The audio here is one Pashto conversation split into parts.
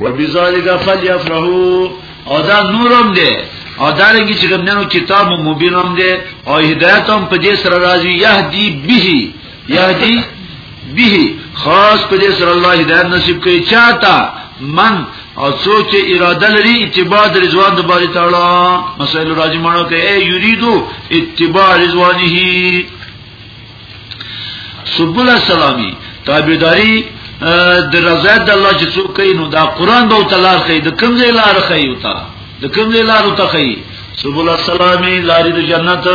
وبذالک فلیفرحوا او دا نورم دی او دا رنګ چې ګمنو کتاب مبین هم دی او هدایت هم په دې سره راځي یهدی به یهدی به خاص په دې سره الله هدایت نصیب کوي چاته من او څوک چې اراده لري اتباع د رضوان د باري تعالی مسائل راځي مړه ته اي يريدو اتباع رضوانه سبول السلامي تابعداري د رضا د الله چې څوک کوي نو دا قران به تلار کوي د کوم ځای لار کوي او تا د کوم ځای لار او تا کوي سبول السلامي لارې د جنت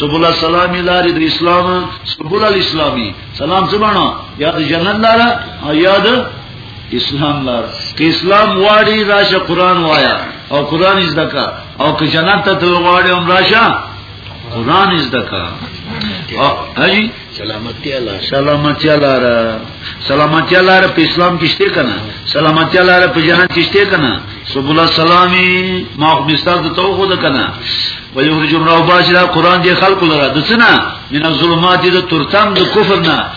سبول السلامي لارې د اسلام سبول الاسلامي سلام زمانہ یا د جنت لار یا د اسلام لار که اسلام واړی راشه قران وایا او قران از دکا او که جنت ته واړی هم راشه قران از دکا هاجی سلامتی الله سلامتی الله را سلامتی الله را په اسلام کې شته کنه سلامتی الله را په جهان کې شته کنه سبول السلامي ما خو مستاد ته خو ده کنه ويخرج من اباجرا قران دي خلق لرا دسنا من الظلمات دي ترتم د کفر نه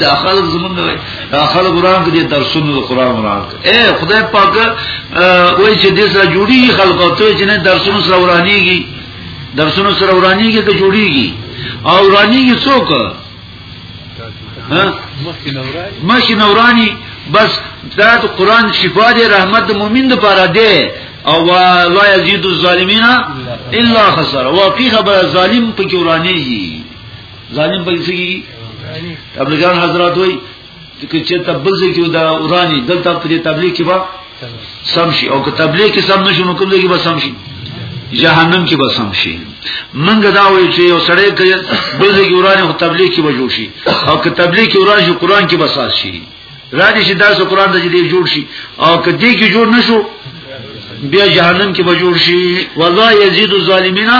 دا خلک زمونږ وای دا خلک وران کړي درسونه د قران وران کړي اے خدای پاک وای چې دې سره جوړي خلک او ته چې نه درسونه سره ورانيږي درسونه سره ورانيږي ته جوړيږي او ورانيږي څوک مخی نورانی بس دا د قران شفا دی رحمت د مؤمن لپاره دی او لا یزيد الظالمین الا خسر واقعي خبر ظالم په کې ورانيږي ظالم په څه کې تبلیغان حضرات وای چې تبلیغ کې دا اورانی دلته په تبلیغ کې با سم شي او که تبلیغ کې سم نشو نو کوم ځای کې به سم شي جهنم کې به سم شي منګ دا وایي چې یو سړی کې بل ځای کې ورانه تبلیغ کې به جوړ شي او که تبلیغ کې ورانه شي قران کې به ساز شي زادی شي تاسو قران ته دې جوړ شي او کدی کې جوړ نشو بیا جهنم کې به جوړ شي ولا یزيد الظالمین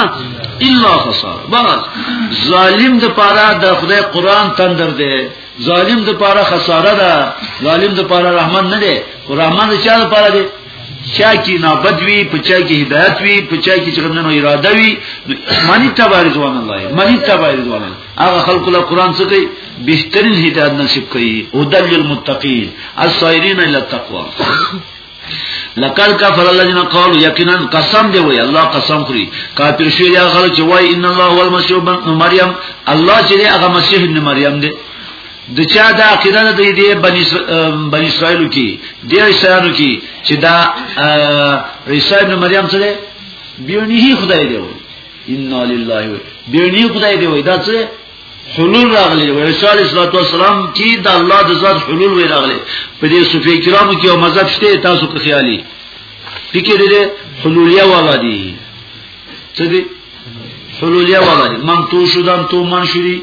الا خسار بس ظالم د پاره د خدای قران تندر دی ظالم د پاره خساره ده ظالم د پاره رحمان نه دی رحمان د چا د پاره دی چا کی نابد وی پچا کی هدایت وی پچا کی چرمنو اراده وی منی تبارز وان الله منی تبارز وان الله هغه خلق له قران څخه کوي بهترین هدایت نصیب کوي او دل للمتقین السائرین الى التقوا لقد كفر الذين قالوا يقينا قسم دی وای الله قسم خوري کافر شوی یا غل چې وای ان الله هو المسيح ابن مريم الله چې هغه مسیح ابن مریم دی د چا دا عقیده ده د دې بنی اسرائیل کې د ایسانو کې چې دا عیسی ابن مریم سره بیونی خدای دی ان لله و بیرنی خدای دی وای دا څه حلول راغلی و عیسی علیه السلام چې د الله د ذات حلول وی راغلی په دې صوفی کرامو کې او مذهب شته تاسو که خیالي فکر دې حلولیه والا دي څه دي حلولیه والا دي من تو شدم تو من شدی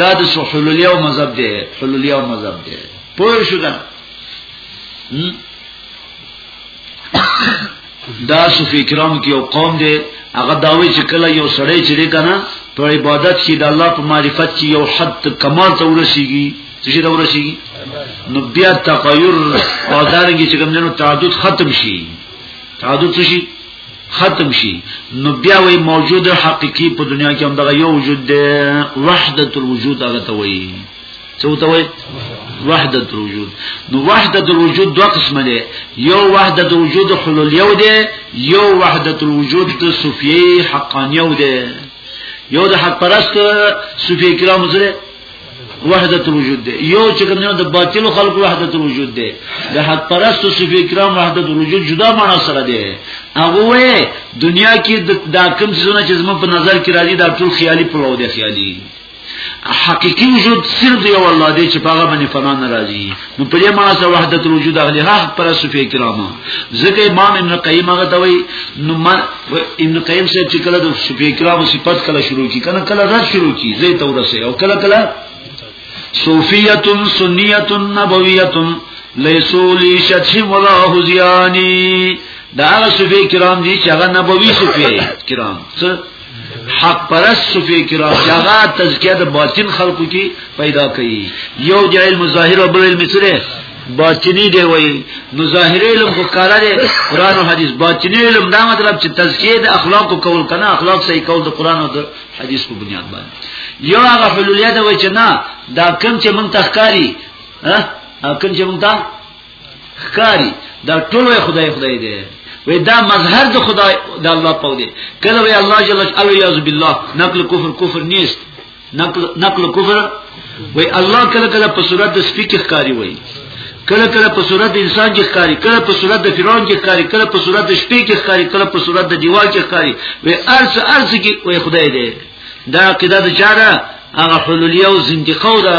دا د حلولیو مذهب دی حلولیو مذهب دی پوه شو دا دا صوفی کرام کې یو قوم دی هغه داوی چې کله یو سړی چې دی کنه په عبادت کې د الله په معرفت کې یو حد کمال ته ورسیږي چې دا ورسیږي نو بیا تغیر او دارنګي چې کوم جنو تعدد ختم شي تعدد شي ختم شي نو بیا وی موجود حقيقي په دنیا کې هم دغه یو وجود دی وحدت الوجود هغه ته وایي څه ته وایي وحدت الوجود نو وحدت الوجود دوه قسمه دي یو وحدت الوجود حلول یو دي یو وحدت الوجود د صوفیه حقانیو دي یو د حق پرست صوفیه کرام سره وحدت الوجود دی یو چې کوم د باطل خلق وحدت الوجود دی د حق پرست صوفي کرام وحدت الوجود جدا معنا سره دی هغه وې دنیا کې د کوم څه چې زموږ په نظر کې راځي دا ټول خیالي پلو دی خیالي حقيقي وجود صرف دی والله دې چې پاغه باندې فنا ناراضي نو په دې معنی سره وحدت الوجود اغلی حق پر صوفی کرامو ځکه امام ابن قیم هغه دوی نو من ابن قیم سے چې کله د صوفی کرامو صفات کله شروع کی کنه کله رد شروع کی زه ته ورسه او کله کله صوفیه سنیه نبویه لیسو لی شتهم ولا حزیانی دا هغه صوفی کرام دي چې هغه نبوی صوفی کرام څه حق پرس صوفی کرام چې هغه تزکیه د باطن خلقو کې پیدا کړي یو د علم ظاهر او بل علم سره باطنی دی وای نو ظاهر علم کو کار دی قران او حدیث باطنی علم دا مطلب چې تزکیه د اخلاق کو کول کنه اخلاق صحیح کول د قران او د حدیث په بنیاد باندې یو هغه حلولیت وای چې نه دا کم چې مونږ تخکاری ها کم چې مونږ خکاری دا ټول خدای خدای دی وی دا مظهر د خدای د الله په دی کله وی الله جل جلاله یعذ بالله نقل کفر کفر نیست نقل نقل کفر وی الله کله کله په صورت د سپی کې ښکاری وی کله کله په صورت د انسان کې ښکاری کله په صورت د فرعون کې ښکاری کله په صورت د شپې کې ښکاری کله په صورت د دیوال کې ښکاری وی ارس ارس کې وی خدای دی دا عقیده د چاره هغه حلولیه او زندقه ده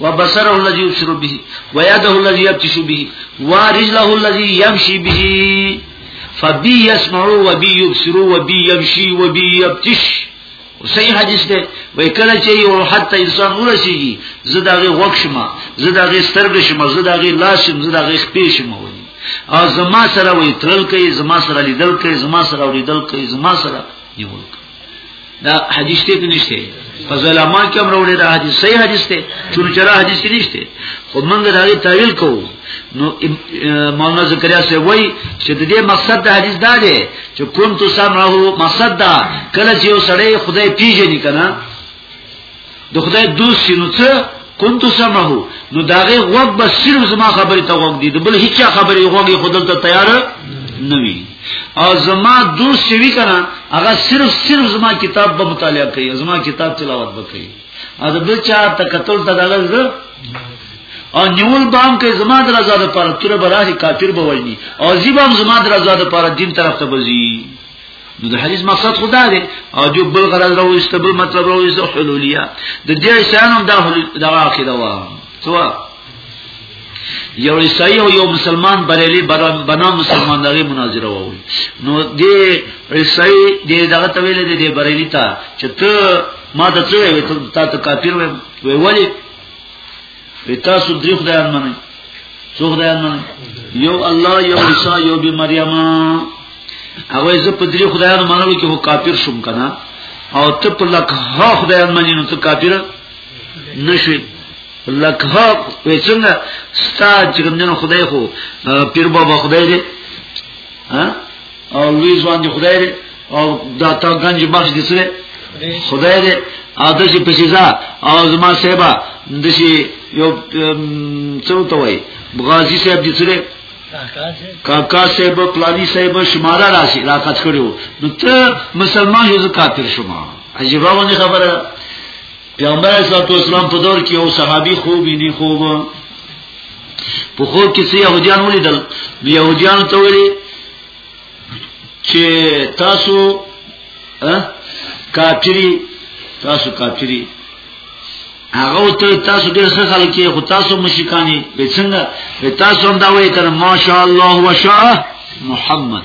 وبصره الذي يبصر به ويده الذي يبتش به ورجله الذي يمشي به فبي يسمع وبي يبصر وبي يمشي وبي يبتش صحیح حدیث دی وای کله چې یو حتی انسان ورسیږي زه دغه غوښ شمه زه دغه سترګې شمه زه دغه لاس شمه زه دغه خپې شمه وای او زما سره وای ترل کوي زما سره لیدل کوي زما سره اوریدل کوي زما سره نیول کوي دا حدیث ته نشته په ظلما کې هم وروړي دا حدیث صحیح حدیث ته چون چر حدیث کې نشته خو موږ دا غي تعویل کوو نو مولانا زکریا سے وای چې د دې مقصد د حدیث دا دی چې كنت سمعه مقصد دا کله چې یو سړی خدای پیژني کنه د خدای دوست نو څه كنت سمعه نو داغه غوږ به صرف زما خبرې ته غوږ دي د بل هیڅ خبرې غوږ خودل ته تیار نه وي او زما دوست چې وی کنه هغه صرف صرف زما کتاب به مطالعه کوي زما کتاب تلاوت وکړي او د بل چا ته قتل ته دغه او نیول بام کې زما د رضا لپاره تر براه کافر به وایي او زیبام زما د رضا لپاره دین طرف ته بزي نو د حدیث مقصد خدا دی او جو بل غرض راوست بل مطلب راوست حلولیه د دې شانم دا دا عقیده وا سو یو عیسائی او یو مسلمان بریلی بنا مسلمان دغه مناظره وو نو دې عیسائی دې دغه تویل دې بریلی ته چې ته ما ته څه وې ته ته کافر وې وې ولی وي تاسو درې خدایان منئ څو خدایان منئ یو الله یو عیسی یو بی مریم هغه زه په درې خدایانو منلو کې هو کافر شوم کنه او ته په لک ها خدایان منې نو ته کافر نشې لک ها په څنګه ستا چې کوم خدای خو پیر بابا خدای دی ها او لوی ځوان دی خدای دی او دا تا گنج بخش دی سره خدای دی او دشي پسیزا او زما صاحبہ دشي یو څو ته وای غازی صاحب دی سره کاکا صاحب پلانی صاحب شماره راشي راکات کړو نو ته مسلمان یو کافر شوم عجیبه ونه خبره پیغمبر علیه الصلاه والسلام په دور کې یو صحابي خوب یې نه خوب په خوب کې څه يهوديان ولیدل نو يهوديان ته ویلي چې تاسو کافری تاسو کافری هغه ته تاسو ډېر ښه خلک یې خو تاسو مشکانی به څنګه به تاسو هم دا وایي کړه ماشاءالله وشاء محمد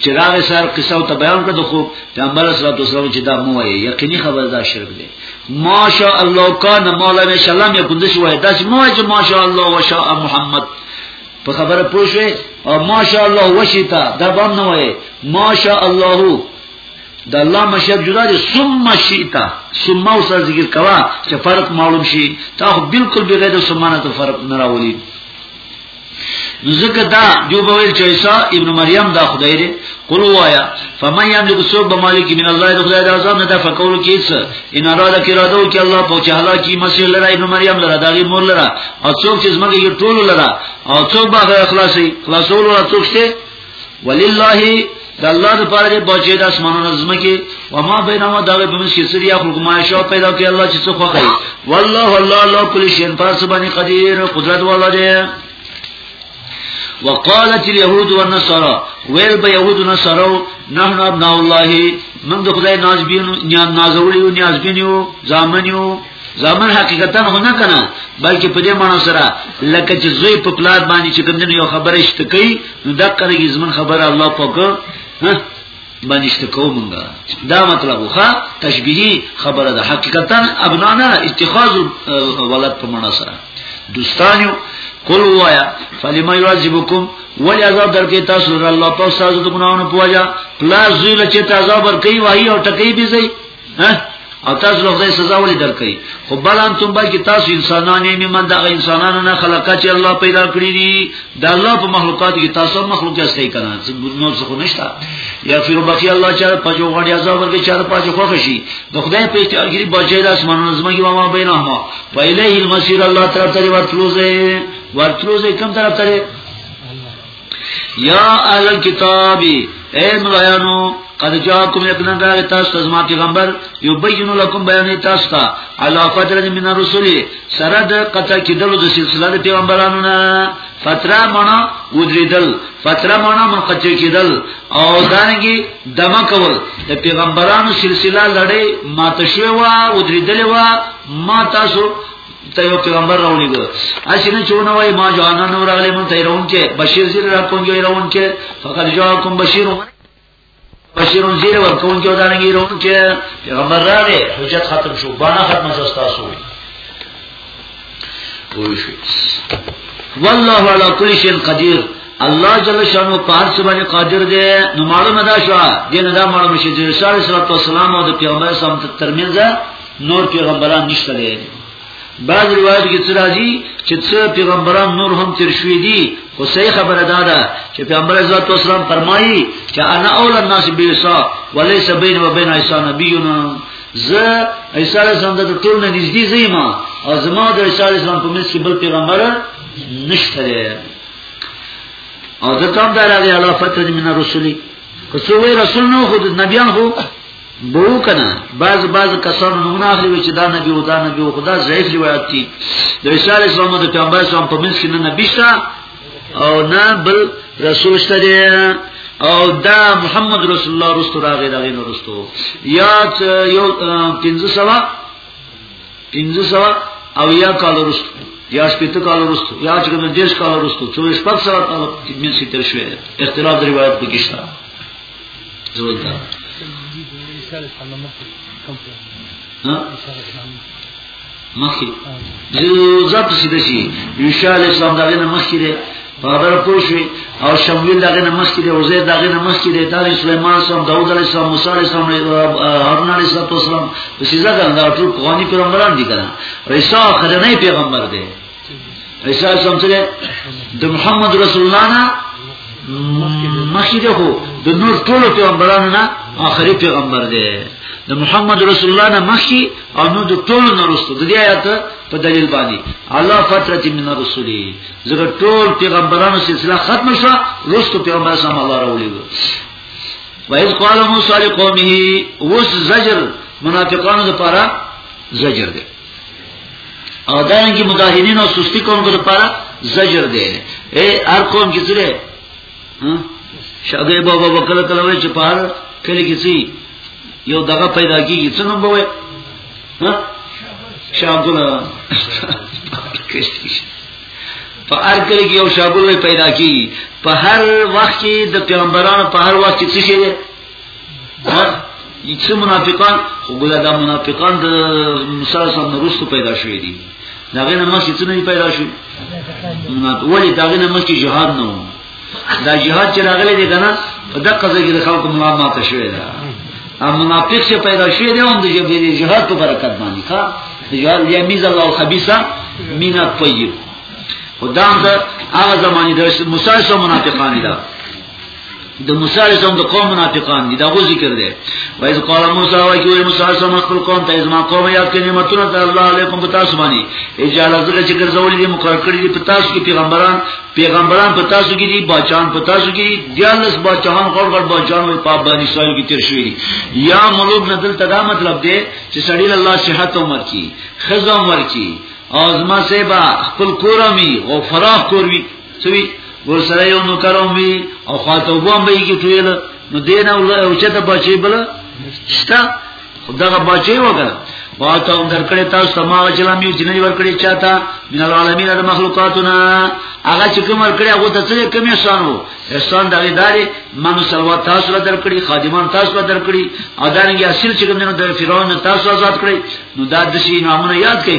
چې دا غي سر قصه او بیان کړو خو پیغمبر صلی الله علیه وسلم چې دا مو وایي یقیني خبر دا شرک دی ماشاء الله کان مولانا سلام یې کوند شو دا چې مو چې ماشاء الله وشاء محمد په خبره پوښوي او ماشاء الله وشتا دا باندې نه وایي ماشاء الله د الله مشهد جدا دي ثم شئتا ثم او سر ذکر کوا چې فرق معلوم شي تا خو بالکل بغیر ثم نه فرق نه راولي نو ځکه دا جو به ویل چې عیسی ابن مریم دا خدای دی قل وایا فمن یملک سوق بمالک من الله د خدای د عذاب نه دا فقول کیس ان اراده کی اراده او کی الله په چې هلاک کی مسیح لره ابن مریم لره دغه مور لره او څوک چې زمګه یو ټول لره او څوک به خلاصي خلاصول او څوک شته ولله د الله د پاره دی بچی د اسمانونو زمکه و ما بینهما دا په منځ کې سری خپل ما شو پیدا کوي الله چې څه خوخی والله الله الله کل شی په سبحانه قدیر قدرت والله دی وقالت اليهود والنصارى ويل به يهود والنصارى نحن ابناء الله من د خدای نازبین نازولیو نازبینیو زامنیو زامن حقیقتا خو نه کنه بلکې په دې معنی سره لکه چې زوی په پلار باندې چې کوم یو خبره شته کوي نو دا کړي زمون خبره الله پاک باندې شته کومه دا مطلب وخا تشبیهی خبره ده حقیقتا ابنا نه اتخاذ ولد په معنی سره دوستانو قل وایا فلما يعذبكم ولی عذاب درکې تاسو الله پاک تاسو د ګناونو پوجا پلا زوی لچې تاسو عذاب ورکې وایي او ټکې بيځي ها او تاسو له خدای سزا ولې درکې خو بل انتم به کې تاسو انسانان یې من دا انسانانو نه خلقه چې الله پیدا کړی دي د الله په مخلوقات کې تاسو مخلوق یې ستې کنه څه نور څه نشته یا فیر بخی الله چې په جو غړي عذاب ورکړي چې په جو خوښ شي د خدای په اختیار کې بچی د اسمانونو زمګي کې ما بینهما ویلیه المسیر الله تعالی ورتلوزه ورتلوزه کوم طرف ته یا اهل الكتاب اے ملایانو قد جاءكم يقنا دار تاسو ته ما پیغمبر یبین لكم بیان تاسو ته علی فتره من الرسل سره د قطع کیدلو د سلسله د پیغمبرانو نه فتره معنا ودریدل فتره معنا منقطع کیدل او دانګي دمه کول د پیغمبرانو سلسله لړۍ ماته شوی و ودریدل و ما تاسو ته یو پیغمبر راونی ګر اشنه چونه وای ما جانا نور علی مون ته راون کې بشیر زیر را کوم یو راون کې فقط جاءکم بشیر بشیر زیر ور کوم کې ودانګی راون کې پیغمبر راغی حجت ختم شو بانا ختم شو تاسو وي وای شي والله علی کل شیء قدیر الله جل شانو پار څه باندې قادر دی نو معلومه ده شو دین دا معلومه شي چې رسول الله صلی الله علیه وسلم او د پیغمبر سم ترمنځ نور پیغمبران نشته دي بعض روایت کې څه راځي چې څه پیغمبران نور هم تیر شوي دي خو صحیح خبره دا ده چې پیغمبر عزت والسلام فرمایي چې انا اول الناس بیسا وليس بین و بین عیسی نبینا زه عیسی علیه السلام د ټول نه نږدې زیم او زما د عیسی علیه السلام په منځ کې بل پیغمبر نشته دی او ځکه هم دا راځي الله فتره من رسولي که څو رسول نو خود نبیان خو بو کنه بعض بعض کسان نمونه اخلي چې دا نبی او دا نبی او خدا ضعیف روایت دي د عیسی علی السلام د پیغمبر سره په منځ کې نه نبی شته او نه بل رسول شته دی او دا محمد رسول الله رستو راغی دغه نو رستو یا یو 1500 1500 او یا کال رستو یا شپته کال رستو یا چې کوم دیش کال رستو 24 500 کال کې منځ کې تر شوی اختلاف د روایت کې شته زور دا مخی زور پسی دشی یوشا علیہ السلام داغی نمخی دی پادر پوشوی او شمویل داغی نمخی دی عزیر داغی نمخی دی داغی سلیمان سلام داود علیہ السلام موسی علیہ السلام حرون علیہ السلام پسی زکر دا ټول قوانی پیغمبران دی کنا ریسا خدنی پیغمبر دی احساس هم سره د محمد رسول الله نه مخکې ده خو د نور ټولو پیغمبرانو نه آخري پیغمبر دی د محمد رسول الله نه مخکې او نو د ټولو نه وروسته د دې آیات په دلیل باندې الله فترت من رسولي زګر ټول پیغمبرانو سلسله ختم شو وروسته پیغمبر سم الله راولي وایز قال موسی لقومه وس زجر منافقانو لپاره زجر دی او دا رنګ مجاهدین او سستی کوونکو لپاره زجر دی اے هر قوم کې سره شاګه بابا وکړه کله وای چې پار کله کې سي یو دغه پیدا کیږي څنګه به وای ها شاګل په هر کله کې یو شاګل پیدا کیږي په هر وخت کې د پیغمبرانو په هر وخت کې څه شي څه منافقان خو ګویا دا منافقان د موسی سره نورستو پیدا شوې دي داغه نه مخکې څه نه پیدا شو ولی داغه نه مخکې جهاد نه و دا جهاد چې راغلی دی کنه په دغه ځای کې د خلکو ملامت شوی دا ام منافق چې پیدا شوی دی هم د جهاد په برکت باندې ښا جهاد یمیز الله الخبيثه من الطيب خدام دا هغه زمانی د موسی سره منافقان دي د موسی علیه السلام د قوم منافقان دي دا غو ذکر دی وایز قال موسی وای کی وای موسی سم خپل قوم ته ازما قوم یاد کړي نعمتونه ته الله علیکم پتا سبانی اجازه زګه چې ګرځولې دي مقرر کړی دي پتا سو کې پیغمبران پیغمبران پتا سو کې دي بچان پتا سو کې دیالس بچان غړ غړ بچان وي پاپ باندې سوال کې تیر شوی دي یا ملوک ندل تدا مطلب دی چې سړی الله صحت عمر کی خزم ورکی او ازما سیبا خپل کورمی او فراخ کوروی سوی ور سره یو نو کارو می او خاطر وګم به کی ټویل نو دین او او چته بچی بل شتا خدغه بچی وګره واته هم درکړی تاسو سما چلام یو جنې ورکړی چاته من العالمین د مخلوقاتنا هغه چې کوم ورکړی هغه ته څه کمی شان وو احسان دغه داري من سلوا تاسو را درکړی خادمان تاسو را درکړی او دانګي اصل چې کوم نه د فرعون تاسو آزاد کړی نو دا د شي نامونه یاد کړئ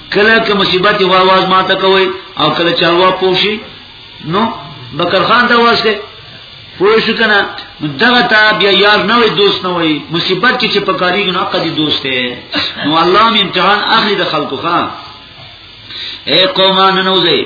کله که مصیبت یو आवाज ماته کوي او کله چې هوا پوشي نو بکر خان ته واسه پوه شو کنه دغه تا بیا یار نه وي دوست نه وي مصیبت کې چې پکاري نه قدي دوست دی نو الله امتحان اخلي د خلکو خان اے قومان نوزه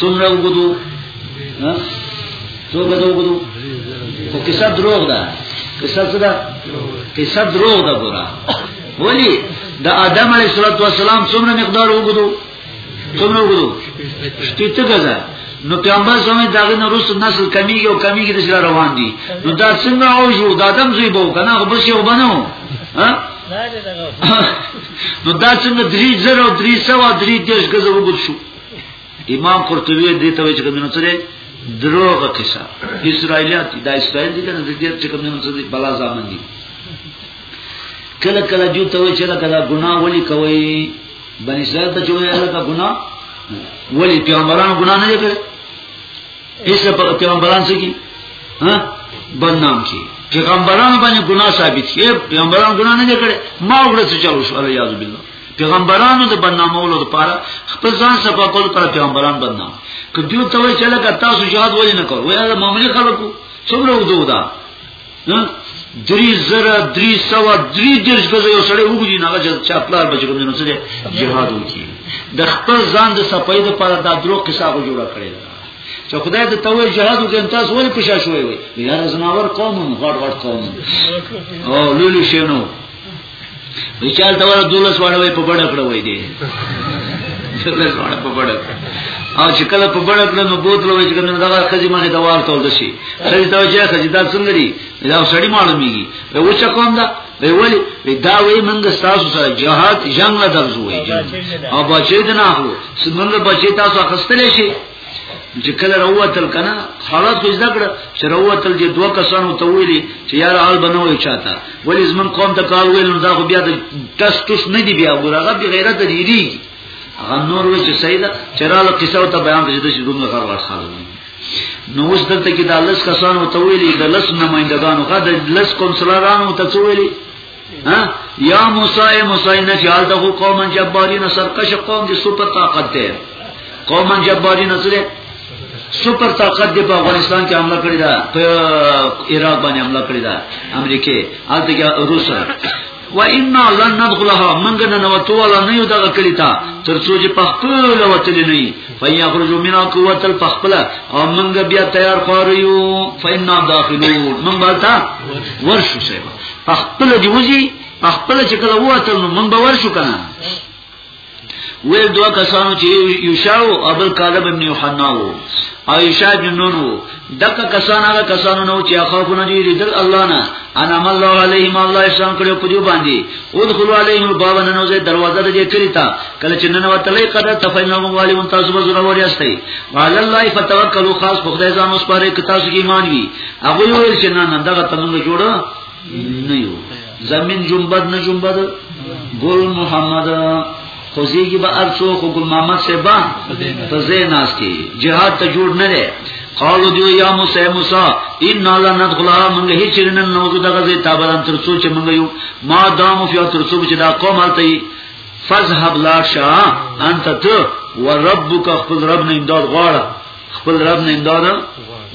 څومره وګدو ها څومره وګدو خو کیسه دروغ ده کیسه څه ده کیسه دروغ ده ګوره ولی د آدم علیه السلام څومره مقدار وګدو څومره وګدو شپږ ته نو پیغمبر زموږ دغه نه روس نسل کمیږي او کمیږي د سره روان دي نو دا څنګه او جو د آدم زوی بو کنه خو بس یو بنو ها نو دا څنګه درې زر او درې سو او درې دیش غزه وګت شو امام قرطبی دې ته وایي چې کومه سره دروغه قصه اسرایلیات دا اسرایل دي کنه دې چې کومه سره بلا ځامن دي کله کله جو ته وایي چې دا کله ګناه ولي کوي بني اسرائیل ته چې وایي دا ګناه ولي پیغمبرانو ګناه نه کوي ایسا پیغمبران سکی ها بدنام کی پیغمبران باندې ګناه ثابت شي پیغمبران ګناه نه کړي ما وګړه څه چلو شو الله یعذ بالله پیغمبرانو د بدنامولو لپاره خپل ځان صفا کول پر پیغمبران بدنام کدیو ته وی چلګه تاسو شهادت ولې نه کوئ وای دا معاملې خلکو څومره وځو دا دری زرا دری سوا دری درش گزه یو سړی وګړي نه غځ چاپلار بچ کوم نه سره جهاد وکي د خپل ځان د صفای د پر د درو قصه غو جوړه کړی چې خدای ته توې جهاد وکړ تاسو ولې پښه شوې وي یار زناور قوم غړ غړ قوم او لولو شنو وچال ته ور دولس وړوي په بڑا کړه وای دی دولس وړه په بڑا او چې کله په بڑا کړه نو بوتل وای چې کنه دغه خزي مخه دا وار تول دشي خزي ته چې خزي دا څنګه دی دا سړی معلومیږي و چې کوم دا وی ولی وی دا وی منګ تاسو سره جهاد جنگ نه درځوي او بچی دې نه اخلو څنګه بچی تاسو اخستلې شي چې کله راوتل کنه حالات خو زده کړ چې راوتل چې دوه کسانو ته ویلي چې یار حال بنوي چاته ولی زمون قوم ته کار ویل نو دا خو بیا د تاس توس نه دی بیا ګورغه به غیرت دی دی هغه نور وی چې سیدا چراله قصه ته بیان کړي چې دومره کار ورخاله نو اوس دلته کې د لس کسانو ته ویلي د لس نمائندګانو غد لس کونسلرانو ته ویلي ها یا موسی موسی نه چې حالت خو قوم جبارین سرکش قوم دي سپر طاقت ده قوم جبارین سره سپر طاقت دی په افغانستان کې حمله کړې ده په عراق باندې حمله کړې ده امریکای البته کې روس و ان لن ندخلها منګ نه نو تو ولا نه یو دغه کړی تا تر څو چې پخپل وتل نه وي فیا خرجو منا قوت الفخپل او منګ بیا تیار خور یو فینا داخلون من بالتا ورشو سیبا پخپل دی وزي پخپل چې کله وته نو مونږ باور شو کنه ویل دوا کسانو چې یوشاو ابل کاذب ابن یوحنا وو او یوشا ابن نون وو دغه کسان هغه کسانو نو چې اخافونه دي ردل الله نه انا الله علیهم الله اسلام کړو په دې باندې ادخلوا علیهم باب ننو زه دروازه دې کړی تا کله چې نن وتلې قدر تفینو مغوالی مون تاسو به زړه وری استي وعلى الله فتوکلوا خاص په خدای ځان اوس پاره ک تاسو ایمان وی هغه ویل چې نه نه دغه تمنګ جوړه نه یو زمين جنبد نه جنبد ګل محمد خوځيږي به ارڅو خو ګل محمد سے با په زیناس کې جهاد ته جوړ نه لري قالو دیو یا موسی موسی ان لا ندخلها من هی چرن نوزو دغه زی تابران تر څو چې موږ یو ما دام فی تر څو چې دا قوم هلته فذهب لا شا انت تو وربک خپل رب نه امداد غواړه خپل رب نه امداد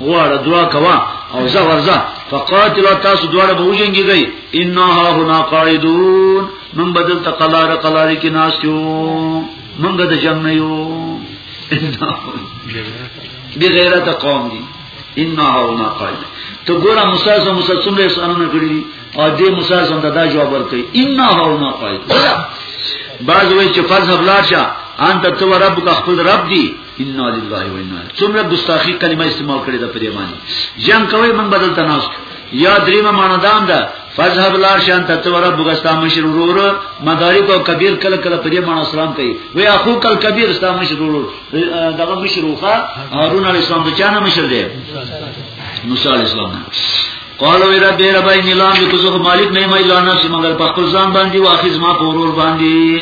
غواړه دعا کوا او زه ورځه فقاتل تاسو دواړه به وجنګیږئ ان ها هنا قاعدون من بدل تقلار قلار کې ناس یو من د جنگ نه یو بی غیرت قوم دی ان ها هنا قاعدون ته ګوره موسی سره موسی څومره احسانونه کړی دي او دې موسی سره دا, دا جواب ورکړي ان هاونا قائد بعض وی چې فرض بلاشه انت تو ربک خپل رب دی ان لله و انا څومره ګستاخی کلمه استعمال کړې ده په دې باندې جنگ کوي من بدل تناس یا دریمه معنا دام ده فذهب لا شان تتور بغستا مشر ورور مدارک او کبیر کله کله په دې معنا سلام کوي وی اخو کل کبیر استا مشر ورور دغه مشر وخه هارون علی السلام د چانه مشر دی موسی علی السلام قال وی رب رب نیلام یو څه مالک نه مې لانا چې مگر په خپل ځان باندې واخیز ما پورور باندې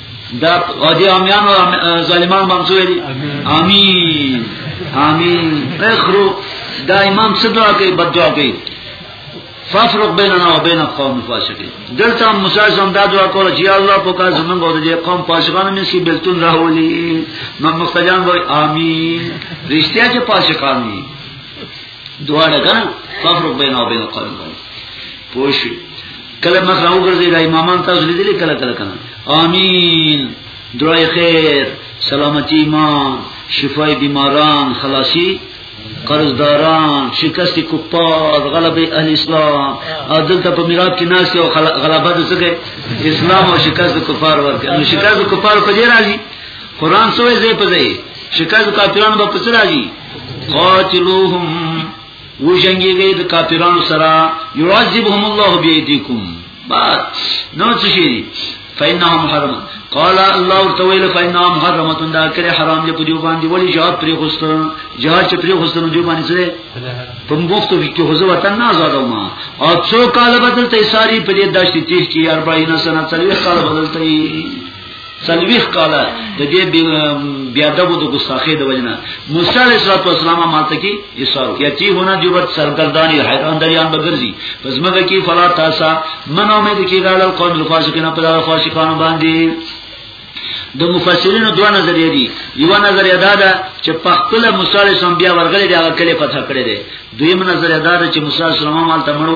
دا او دې امیان او ظالمان منظور دي امين امين اخرو دا امام څه دعا کوي بد دعا کوي فافرق بیننا و بین قوم فاسقین دلته موسی زم دا دعا کوله چې الله په کار زمونږ او د قوم فاسقانو مې سي بلتون راولي نو مختجان وای امين رښتیا چې فاسقان دي دواړه کنه ففرق بین او بین قوم باندې پوښ کله مخ راو ګرځي دا امامان تاسو لیدلې کله کله کنه امين دعای خیر سلامتی ایمان شفای بیماران خلاصی قرضداران شکست کفار غلبه اهل اسلام عدل ته په میراب کې ناس او غلبه د څه اسلام او شکست کفار ورکړي نو شکست کفار په دې راځي قران سوې زې په دې شکایت کافرانو په پسر راځي قاتلوهم وجنګي دې د کافرانو سره يعذبهم الله بيديكم بعد نو څه شي فإنها محرمه قال الله تعالی فإنها محرمه دا کړه حرام دې په دې باندې ولې جواب پرې خوسته جهاد چې پرې خوسته نو دې باندې سره په مفتو کې حضور وطن نه آزاد ما او څو کال بدلته ساری په دې دشت تیر کې 40 سنه څلوي کال بدلته سلویخ کالا د دې بیا دغه د ګستاخې د وجنه موسی علیه السلام ماته کې ایثار یا چې هونه جو ور سرګردانی حیران دریان بغرزي پس مګه کې فلا تاسا من امید کې غال قوم الفاسقین په دغه فاسقان باندې د مفسرینو دوه نظریې دي یو نظریه دا ده چې په خپل موسی علیه السلام بیا ورغلي دی هغه کله فتح کړی دی دویم نظریه دا ده چې موسی علیه السلام مال تمړو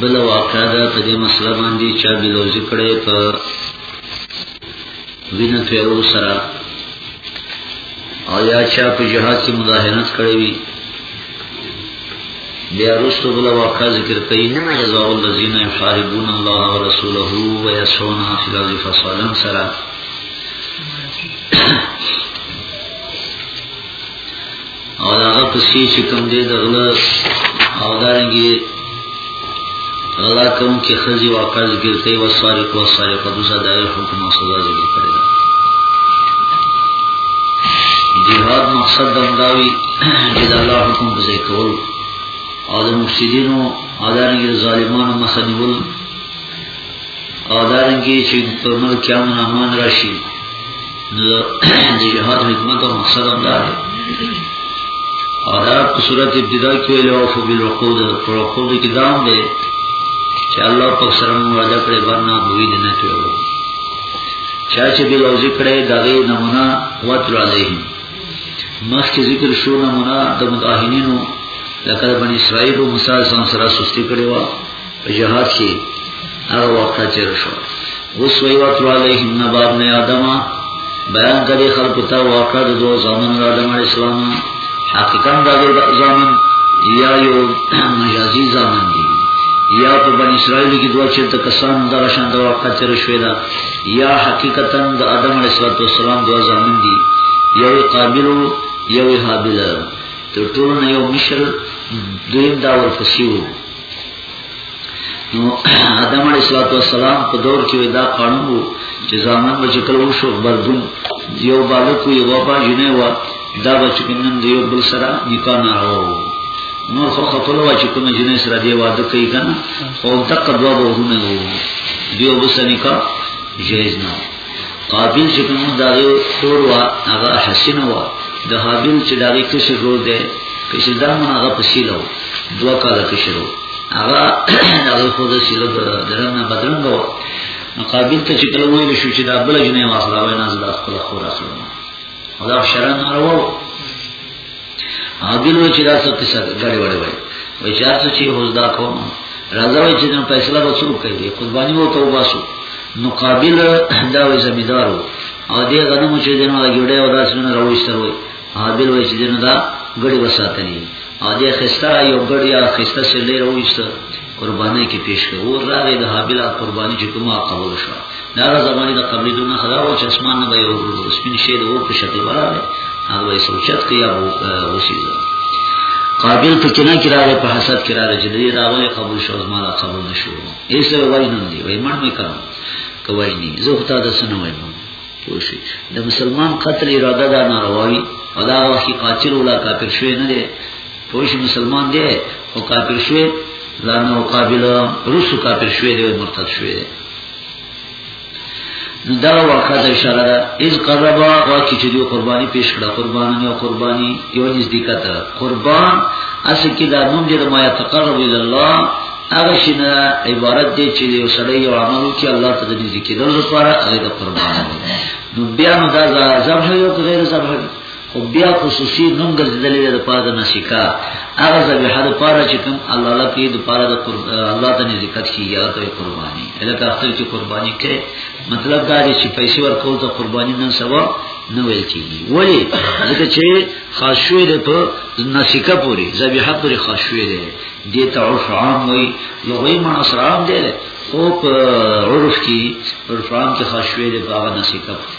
بل واقع دا په دې مسله باندې چا بلوزي کړې په وینه پیرو سره او یا چا په جهاد کې مداهنت کړې وي بیا رسو بل واقع ذکر کوي نه جزاء الذين يحاربون الله ورسوله ويسعون في الارض فسادا سرا او دا هغه پسې چې کوم دې د غله او دارنګي غلا کوم کې خزي واقع ذکر کوي او ساري کو ساري په دوسه دایره حکم او سزا ذکر کړی دا جهاد مقصد دمداوی چې د الله حکم په ځای کول او د مفسدینو او دارنګي ظالمانو مخه نیول او دارنګي چې په ملک کې امن امان راشي نو د جهاد حکمت او مقصد هم دا دی او دا په صورت ابتدا کې ویل او فبل وقود پر وقود کې دام دی چې الله په سره وعده کړې باندې دوی دې نه کېو چا چې بل او ذکر یې دغه نمونه وتر علیهم مخکې ذکر شو نمونه د متاهینینو لکه بنی اسرائیل او موسی سره سستی کړې و په جهاد کې هغه وخت تیر شو اوس وی وتر علیهم نباب نه آدم بیان کړي خلق ته واقع د دوه زامن آدم علی السلام حقیقت دا د زامن یا یو مجازي زامن دي یا په بنی اسرائیل کې دوه چیرته کسان دا شان دا واقع تیر شوی دا یا حقیقتا د آدم علی السلام دوه زامن دي یو قابل یو حابل تر ټولو نه یو مشر دویم دا ورپسې وو نو آدم علیه السلام په دور کې دا قانون وو چې ځامن به چې کله وشو بردون یو بالک وي یو با جنې و دا به چې نن یو بل سره نکاح نه راو نور خو خپل وا چې کوم جنې سره دی واده کوي کنه او دقه دوه ورونه وو دیو بس نکاح جایز نه قابل چې کوم دا خور وا هغه حسین وا د حابیل چې دا کې څه رول دی کې چې دا مون هغه پسیلو دوا کاله کې شروع هغه هغه خو د سیلو درنه بدرنګ وا نو قابل ته چې کله ویل شو چې دا بل جنې واخلا وای نه زړه خپل خور اخلم او دا شرم نه وروه عادل وای چې دا څه قصه غړې وړې وای وای چې تاسو چې هوز دا کوم راځه وای چې نن فیصله به څوک کوي قرباني وو ته واسو نو قابل دا وای زمیدار او دې غنمو چې دنه جوړه او داس نه راوښتل وای عادل وای چې دنه دا غړې وساتلی او دې خستا یو غړیا خستا سره راوښتل قرباني کې پیش کړ او راغی د حابیل قرباني چې کومه قبول شو دا د زماني د قبلې دونه خدا او چې اسمان نه به یو سپین شی د اور په شکل ولاله هغه به سوچت کې یا وسیزه قابل په کنا کې راغی په حسد کې راغی چې دې راولې قبول شو زما لا قبول نشو یې سره وای نه دی وای مړ مې کړم کوي نه زه خدای د سن وایم پوښي د مسلمان قتل اراده دا نارواوي او دا وخت قاتل ولا کافر شوی نه دی پوش مسلمان دی او کافر شوی ځان او قابل روسو کافر شوی دی مرتد شوی دی دا واقع د اشاره ده اذ قربا واقع چې دی قرباني پیش کړه قرباني او قرباني یو نزدېکت قربان اصل کې دا نوم دی ما يتقرب الى الله هغه شنه عبارت دی چې یو سړی یو عمل کوي الله ته د نزدې کېدل لپاره هغه د قربان دی نو بیا نو دا ذبح یو غیر ذبح خو بیا خصوصي نوم ګرځېدلی دی د پاره د نسکا هغه ذبیحه د پاره چې کوم الله الله کې د پاره د الله ته نزدېکت کیږي هغه ته قرباني الکه اختر کې قرباني کوي مطلب دا دی چې پیسې ورکول ته قرباني نن سبا نه ویل کیږي ولی ځکه چې خاصوي ده په نسکا پوری ذبیحه پوری خاصوي ده دې ته عرف عام وي لغوي معنی سره عام دی خو په عرف کې عرف عام کې خاصوي ده په هغه نسکا پوری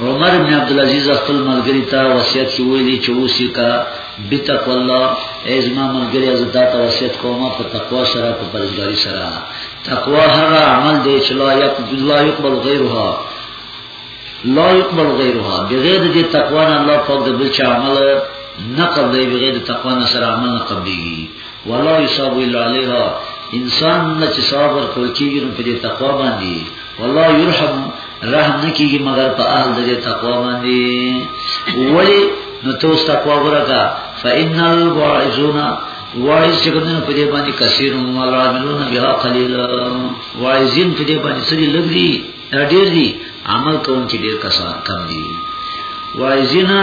عمر بن عبد العزيز خپل ملګری ته وصیت کې ویلي چې اوسې کا بتق الله ازما ملګری از دا ته وصیت کومه په تقوا سره په پرځګاری سره تقوا هغه عمل دی چې لا يقبل لا يقبل غیرها لا يقبل غیرها بغیر د تقوا نه الله پاک د بل چا عمل نه قبلې بغیر د تقوا نه سره عمل نه قبلېږي ولا يصاب الا عليها انسان نه چې صبر کوي کېږي نو په دې تقوا باندې والله يرحم رحم نکیږي مگر په اهل دغه تقوا باندې ولی نو ته اوس تقوا ورکا فإن الواعظون واعظ چې کوم په دې باندې کثیر ملاملون بها قليل واعظین په دې باندې سړي لګري ډېر دي عمل کوم چې ډېر کسان کم دي واعظینا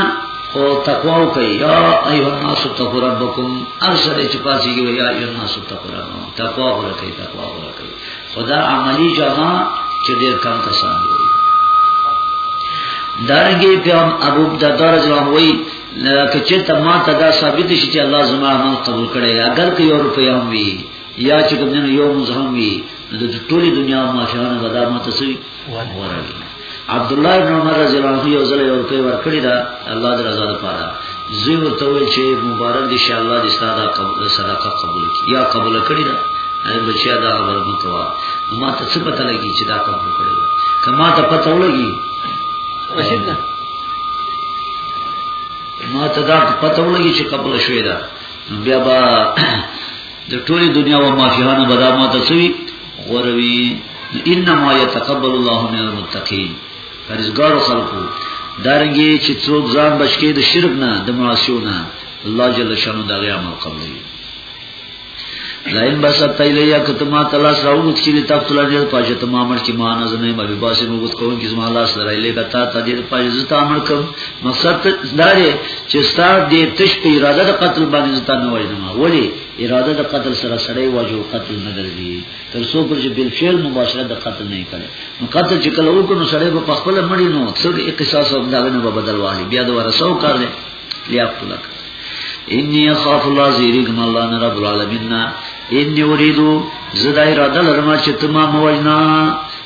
او تقوا کوي یا ایه الناس تقوا ربکم ارسل چې پاسي کې یا ایه الناس تقوا ربکم تقوا ورکړي تقوا ورکړي خدا عملی جامع چې ډېر کم کسان دي دارنګي بیا ابو دردار جواب وایي لکه چې ته ما ته دا ثابت شي چې الله زما عمل قبول کړي اگر که یو روپیا هم وي یا چې کوم یو مزهم وي د ټولې دنیا معاشرانه غدا ماته سوي عبد الله بن عمر رضی الله عنه یو ځل یو کوي ورکړی دا الله د رضا لپاره زوی ورته ویل چې مبارک دي شه الله دې ستاسو قبول صدقه قبول کړي یا قبول کړي دا اې بچیا دا خبر مو کوا ما ته څه پته لګی چې دا قبول کړي کما ته پته ولګي ما ته دا پته ولګي چې قبول شوې ده بیا با د ټولې دنیا او مافیانو بدامه ته سوي غوروي انما يتقبل الله من المتقين فرزګار خلقو دارنګي چې څوک ځان بچی د شرک نه د معاصیو نه الله جل شانو دغه عمل قبلوي لئن بسط ایلیا کتما تلاش راوت کی تخت لري پاجت ما امر کی مان از نه مبي باسه نو وت کوم کی زما لاس لري لګا تا ته دې پاجت زتا امر کوم مقصد دا دی چې ستا دې تش په اراده د قتل باندې زتا نه وای نه ولی اراده د قتل سره سره واجو قتل نه درځي تر څو پر چې بل فعل مباشره د قتل نه کړي نو قتل چې کله وکړو نو سړی په خپل مړی نو څو اقتصاص او دا نه بدل والی بیا د ورسو کار دی لیا خپلک انی خاف الله زیرګم الله نه رب العالمین انی اریدو زدا اراده لرم چې تما موجنا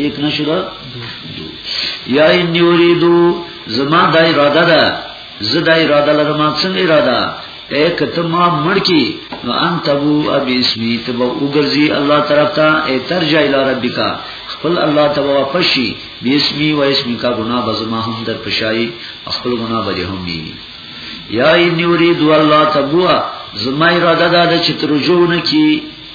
ایک نشرا دو یا ان یریدو زما د اراده ده زه د اراده لرم څنګه اراده ایک ته ما مړ کی نو انت ابو ابي اسمي ته به وګرځي الله طرف ته ای ترجع الى ربک خپل الله ته واپس شي بي اسمي و اسمي کا ګنا بزما هم در پشای خپل ګنا به هم ني یا ان یرید الله تبوا زما اراده ده چې ترجو نه کی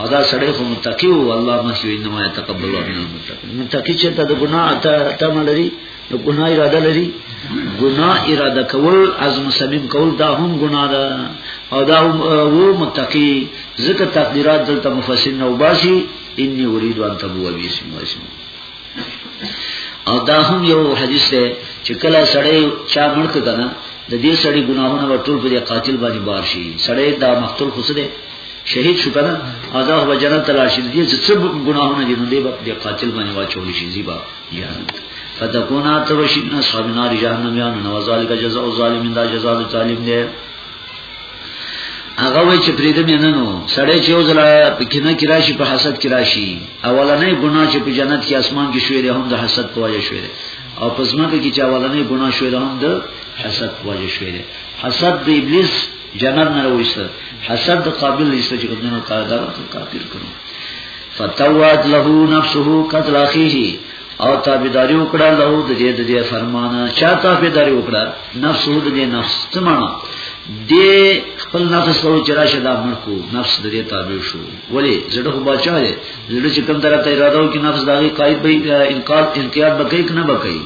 او دا سړی خو متقی وو الله مخکې انما يتقبل الله من المتقين متقی چې ته د ګناه ته تم لري د ګناه اراده لري ګناه اراده کول از مسلم کول دا هم ګناه ده او دا وو متقی ځکه تقدیرات دلته مفسر نه وباسي اني اريد ان تبو باسم واسم او دا هم یو حدیث ده چې کله سړی چا ملک کنه د دې سړی ګناهونه ټول په قاتل باندې بار شي سړی دا مقتول خو څه ده شهید شو کنه ادا هو جنت تلاشی دي چې څه ګناهونه دي نو دی په قاتل باندې واچول شي زیبا جهنم فتكونا توشین اصحاب نار جهنم یان نو ذالک جزاء الظالمین دا جزاء الظالم دی هغه وای چې پرې دې نه نو سړی چې یو ځلا پکینه کې راشي په حسد کې راشي اولنې ګناه چې په جنت کې اسمان کې شوې ده هم د حسد په وجه شوې ده او پس مکه کې چې اولنې ګناه شوې ده هم د حسد په وجه شوې ده حسد د ابلیس جنت نه وایسته حسد د قابل ایسته چې کومه قاعده ورته کافر کړو فتوات له نفسه قتل اخیه او تابعداري وکړه له د دې د دې فرمانه چا تابعداري وکړه نفس د دې نفس څه معنا دې خپل نفس ته چې راشه دا مرکو نفس د دې تابع شو ولی زړه خو بچا دی زړه چې کوم طرف ته اراده وکړي نفس داغي قائد به انقاد انقیاد بکې کنه بکې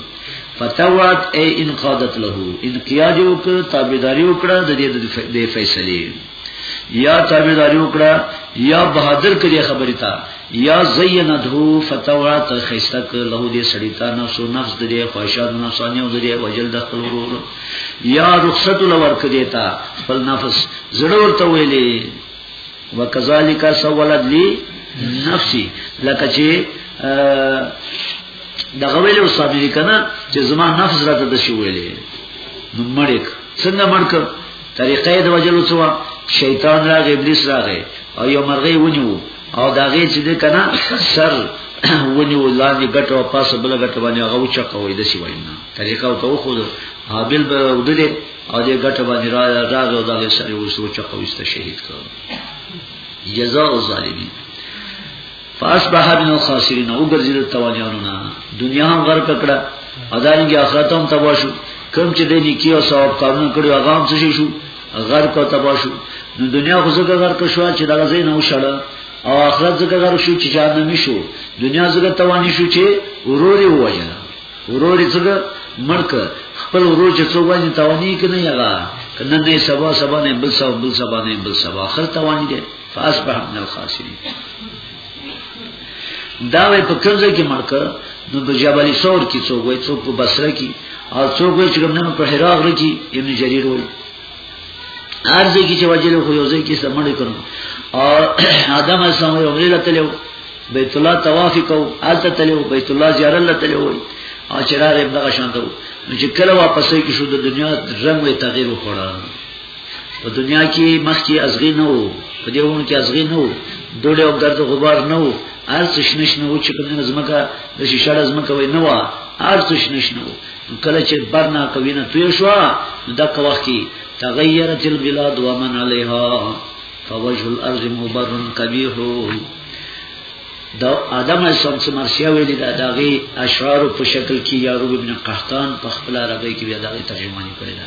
فتوات ای انقادت له انقیاد وکړه تابعداري وکړه د دې د فیصله یا تابعداري وکړه یا بهادر کړي خبرې تا یا زینته فتوات خیسته له دې سړی تا نفس او نفس دې خواهشات نفسانی او دې وجل د خپل ورور یا رخصت لور کړي تا خپل نفس زړه ورته ویلې وکذالک سولت لی نفسي لکه چې دا غویل او صابری کنه چې زما نفس راته د شو ویلې نو مړک څنګه مړک طریقې د وجلو څو شیطان راغی ابلیس راغی او یو مرغې ونیو او دا غي چې ده کنه سر ونی ولاندې ګټه او پاسه بل ګټه باندې هغه وچا کوي د سی وینا طریقه او تو خو حابل به ودلې او دې ګټه باندې را را او دا غي سره وسو چا کوي ست شهید کړ جزاء الظالمین فاصبح من الخاسرین او ګرځیدل توانیانو نه دنیا هم غرق کړه ادارنګي آخرت هم تبا شو کم چې د نیکی او ثواب کارونه کړو هغه هم څه شو غرق او تبا شو نو دنیا خو زګه غرق شو چې دغه ځای نه وشړه او آخرت زګه غرق شو چې جهنمی شو دنیا زګه توانی شو چې ورور یې وایي ورور یې څنګه مرک خپل ورور چې څو باندې توانی کنه یغا کنه نه سبا سبا نه بل سبا بل سبا نه بل سبا اخر توانی دی فاصبح من الخاسرین دا وې په کوم ځای کې مرکه نو په جبل ثور کې څوک وای څوک په بصره کې او څوک وای چې کوم نه په حرا غره کې ابن جرير وای ارزه کې چې وجل خو یو ځای کې سمړ کړو او ادم اسلام یو غره لته بیت الله طواف کو الته تلو بیت الله زیارت لته لو او چې راغی دغه شان ته نو چې کله واپس کې شو د دنیا رنگ وي تغیر وکړه په دنیا کې مخکې ازغی نه وو په دې ونه کې ازغی نه وو دوړې او ګرد غبار نه وو هر څه شنه شنه وو چې کومه زمکه د شیشړه زمکه وای نه و هر څه شنه شنه وو کله چې برنا کوي نه توی شو د کوه وخت کې تغیرت البلاد ومن علیها فوجه الارض مبر کبیح دا آدم اسلام چې مرسیا ویلي دا دغه اشعار په شکل کې یارو ابن قحطان په خپل عربی کې بیا دغه ترجمه کړی دا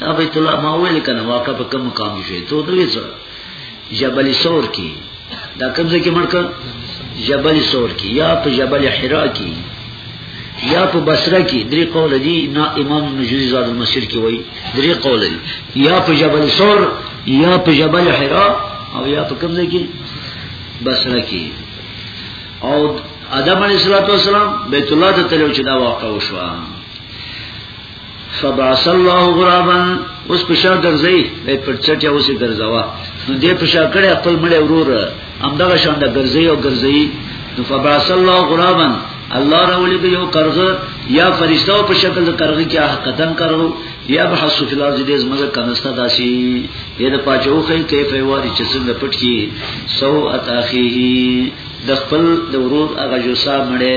دا بیت الله ما ویل کنه واقع په کوم مقام کې شي ته دوی څه جبل ثور کې دا کوم ځای کې مرکه جبل ثور کې یا په جبل حرا کې یا په بصره کې درې قول دي نا امام نجوزی زاد المسیر کې وایي درې قول دي یا په جبل ثور یا په جبل حرا او یا په کوم ځای کې بصره کې او ادم علیه السلام بیت الله ته تلو چې دا واقع وشوه فباس الله غرابا اوس په شا درځي د پرچټ اوس درځوا نو دې په شا کړه خپل مړ ورور همدغه شان د درځي او درځي نو فباس الله غرابا الله راولي د یو قرغه یا فرشتو په شکل د قرغه کې حقیقتا قرغه یا به حسو فی الارض دې زمزه کنستا داسي دې د پاچوخه کیف واری چې څنګه پټ کی سو اتاخیه د خپل د ورور هغه جو سا مړې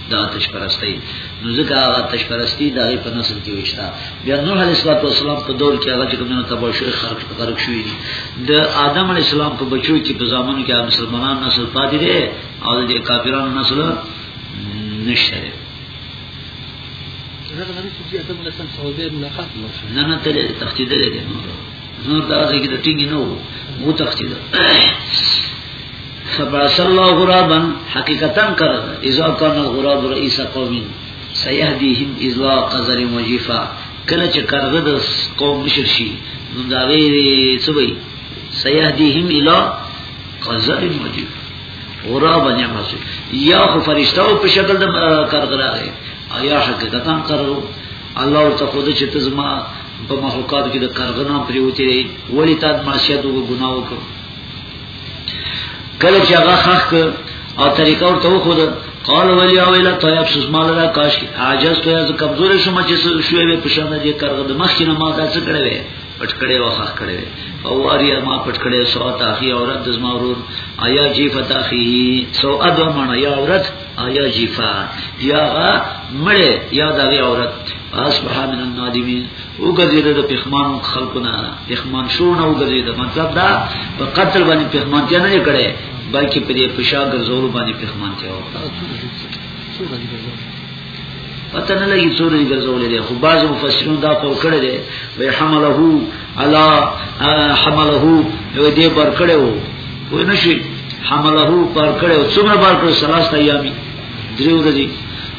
د آتش پرستی نو ځکه هغه آتش پرستی د هغې په نسل کې وشته بیا نوح علیه السلام په دور کې هغه چې کومونه تباه شوي خرق شوي دي د آدم علیه السلام په بچو کې په زامنو کې مسلمانان نسل پاتې دی او د کافرانو نسل نشته دی نه نه تل تختیدلې ده نور دا ځای کې د ټینګ نه وو مو تختی ده فبعث الله غرابا حقیقتا کرد اذا کان غراب رئیس قومی سیهدیهم اذا قذر مجیفا کله چې کرده د قوم مشر شي نو دا وی سوي سیهدیهم الی قذر مجیف غرابا نعمت یا خو فرشتہ په شکل د کرده راغی او یا حقیقتا کرو الله ورته خود چې تزما په مخلوقات کې د کارغه نام پریوتی دی ولی تا د معصیت او ګناه وکړ کله چې هغه خخ او طریقه ورته وخود قال ولی او الا تو افسوس مال را کاش عاجز تو از کمزور شوم چې شوې به پښنه دې کارغه د مخ نه ما دا څه کړې وې پټ کړې او خخ کړې وې او اریا ما پټ کړې سو تاخی عورت د زما ورور آیا جی فتاخی سو ادو معنی یا عورت آیا جیفا یا غا مړې یا دغه عورت اصبح من النادمین وګرځید د پخمان خلقنا پخمان شو نه وګرځید مطلب دا په قتل باندې پخمان ته نه کړي بلکې په دې پښا ګرځول باندې پخمان ته و پته نه لګي څورې ګرځولې دي خو بعض مفسرین دا قول کړی دی وی حمله الا حمله یو دې بار کړو وای نشي حمله بار کړو څومره بار کړو سلاست ایامي درې ورځې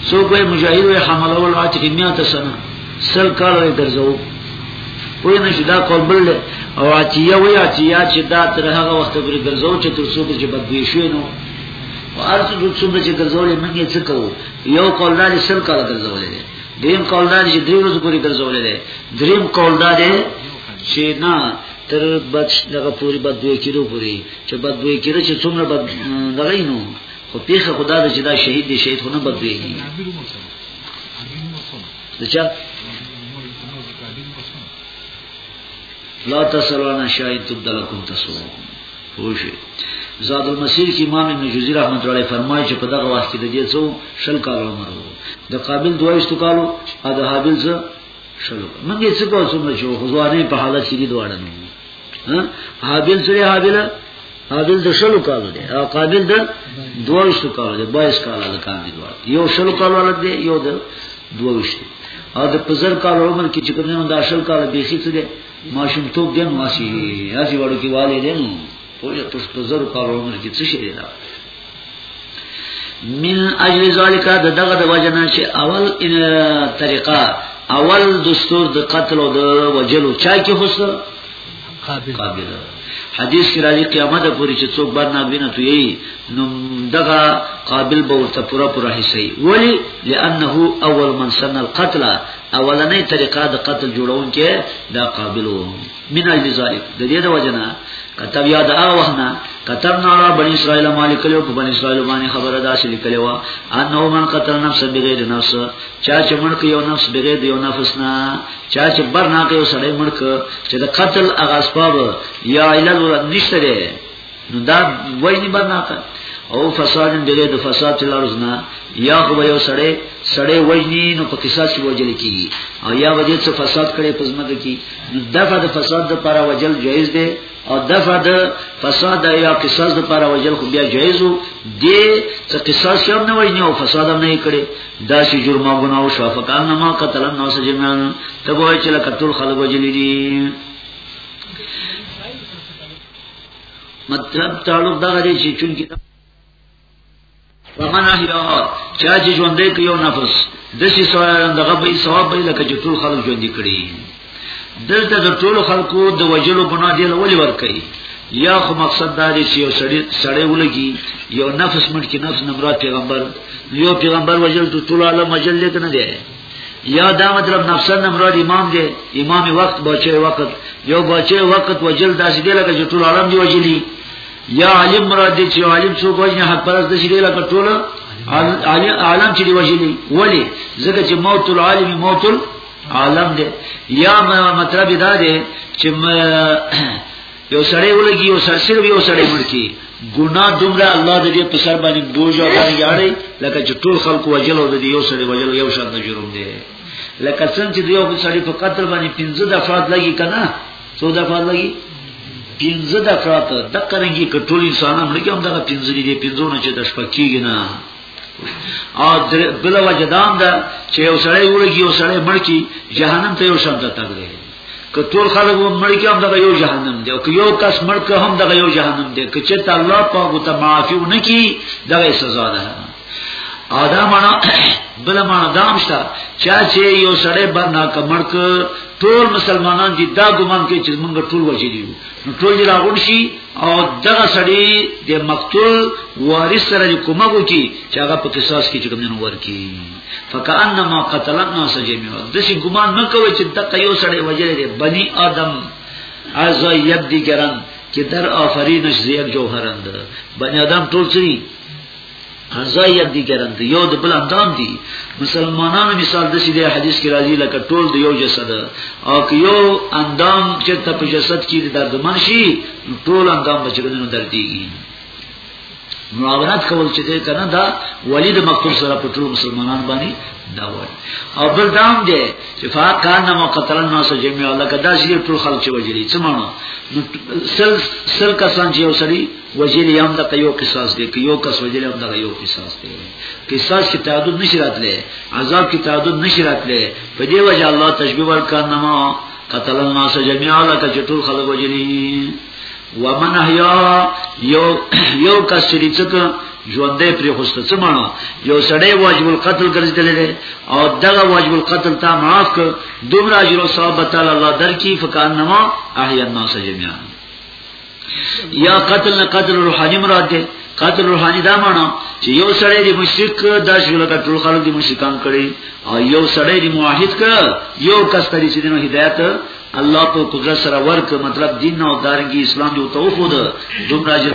سو کوی مجاهد وای حمله ول راته میاته سنه سل کال وای درځو وای نشي دا قول بل او اتیه وای اتیه چې دا تر هغه وخت پورې درځو چې تر څو چې بدوي شي نو ارڅ د څومره چې درځولې موږ یې څه کوو یو قول لري سل کال درځولې دیم قول دا چې درې ورځې پورې ګرځولې ده دریم قول دا ده چې نه تر بد دغه پوری بد دوی کېدو پوری چې بد دوی کېدو چې څومره بد دغه نو خو پیخه خدا د چې دا شهید دی شهید خو نه بد دوی کېږي دچا لا تسلوانا شاید تبدلکم تسلوانا پوښي زاد المسیر کې امام ابن جوزی رحمت الله علیه فرمایي چې په دغه وخت کې د دې څو شل کال عمر وو د قابل دوایشتو کالو او د حابل څه شلو موږ یې څه کوو څومره چې غزوانې په حالت کې دواړه نه ها حابل سره حابل حابل د شلو کالو دی او قابل د دوایشتو کالو دی 22 کال له کار دی دواړه یو شلو کالو ولر دی یو د دوایشتو او د پزر کال عمر کې چې کوم نه د شل کال به شي څه دی ماشوم ته دین ماشي هغه وړو کې والي دین په یو پس په زر کارو عمر کې څه شي دی من اجل ذالک د دغه د وجنه چې اول ان طریقه اول دستور د قتل او د وجلو چا کې حسن قابل حدیث کې راځي قیامت پورې چې څوک باندې نابینه توي نو دغه قابل به ورته پورا پورا حصہ وي ولی لانه اول من سن القتل اولنې طریقه د قتل جوړون کې دا قابل وو من اجل ذلک د دې د وجنه کتب یاد هغه وخت نه کتب نه را بنی اسرائیل مالک له په بنی اسرائیل باندې خبره داسې لیکلې و ان نو من قتل نفس بغیر نفس چا چې مړ یو نفس بغیر یو نفس نه چا چې برنا کې یو سړی مړ چې د قتل هغه اسباب یا علل نشته نو دا وای نه بناته او فساد دې د فساد لارز نه یا خو یو سړی سړی وجنی نو په قصاص کې وجل کیږي او یا وجه څه فساد کړي په ځمکه کې نو دغه د فساد لپاره وجل جایز دی او دغه د فساد یا قصاص لپاره وجل خو بیا جایز وو دی څه قصاص هم نه وجنی او فساد هم نه کړي دا چې جرمه ګناه او شفقان نه ما قتل نو سجنان ته وای چې لکه ټول خلک وجل دي مطلب تعلق دا غری چې چونکی ومن احیا چا چې ژوندې کې یو نفس د شي سوال دغه به ثواب به لکه چې ټول خلک ژوند کړي دلته د ټول خلکو د وجلو ګناه دی ولې ور کوي یا خو مقصد دا دی چې یو سړی سړی ولګي یو نفس مړ کې نفس نمرات پیغمبر یو پیغمبر وجل ټول عالم مجل لیک نه دی یا دا مطلب نفسن نمراد امام دی امام وقت بچه وقت یو بچه وقت وجل داسې دی لکه چې ټول عالم دی وجلی یا عالم مراد دی چې عالم څوک وجنه حق پرست دی چې لکه ټول عالم چې دی وجلی ولی ځکه چې موت العالم موت العالم دی یا مطلب دا دی چې یو سړی ولګي یو سرسیر یو سړی مړکی ګناه دومره الله د دې په سر باندې بوج او باندې یاړي لکه چې ټول خلکو وجل او د دې یو سړی وجل یو شان جرم دی لکه څنګه چې یو سړی په قتل باندې 15 دفعات لګي کنه څو دفعات لګي 15 دفعات د قرنګي کټول انسانان لګي هم دا 15 دي 15 نه چې د شپه کیږي نه او بل وجدان دا چې یو سړی ولګي یو سړی مړ کی جهنم ته یو شان ته تګ دی که ټول خلک مړ کې هم دغه یو جهنم دی او که یو کس مړ کې هم دغه یو جهنم دی که چې الله پاک ته معافي ونکي دغه سزا ده آدم انا بل معنا دام شته چا چې یو سړی برنا کمړ ک ټول مسلمانان دي دا ګمان کوي چې موږ ټول وجې دي نو ټول یې راغون شي او دغه سړی د مقتول وارث سره کومه کوي چې هغه په قصاص کې چې کوم نه ورکی فکانما قتل الناس جميعا د شي ګمان نه کوي چې دغه یو سړی وجره دی بني ادم از یب دیګران چې در آفرینش زیب جوهرند بني ادم ټول سری ازای یب دیګران دی یو د بل اندام دی مسلمانانو مثال د شي د حدیث کې راځي لکه ټول د یو جسد او که یو اندام چې ته په جسد کې د دردمن شي ټول اندام بچګنو درديږي معاونت کول چې دی کنه دا ولی د مقتول سره په ټول مسلمانان باندې دا وای او بل دام دی چې فاق کان نو قتل نو سره جمع الله کدا چې ټول خلک وجلی څه مانو سل سل کسان چې وسړي وجلی یام د یو قصاص دی کې یو کس وجلی هم د یو قصاص دی قصاص کې تعدد نشی راتله عذاب کې تعدد نشی راتله په دې وجه الله تشبیه ورکړ نو قتل الناس جميعا لك چټول خلق وجلی ومن احیا یو یو کس چې څوک ژوندې پرې خوسته څه مانو یو سړی واجب القتل ګرځیدل دی او دغه واجب القتل تا معاف ک دومره اجر او ثواب تعالی الله درکې فکان نما احیا الناس جميعا یا قتل نه قتل روحانی مراد دی قتل روحانی دا مانو چې یو سړی دی مشرک د شغل کټول خلک دی مشرکان کړي او یو سړی دی موحد ک یو کس تری چې دنو هدایت الله په قدرت سره ورک مطلب دین او دارنګي اسلام دی او توفود دومره جن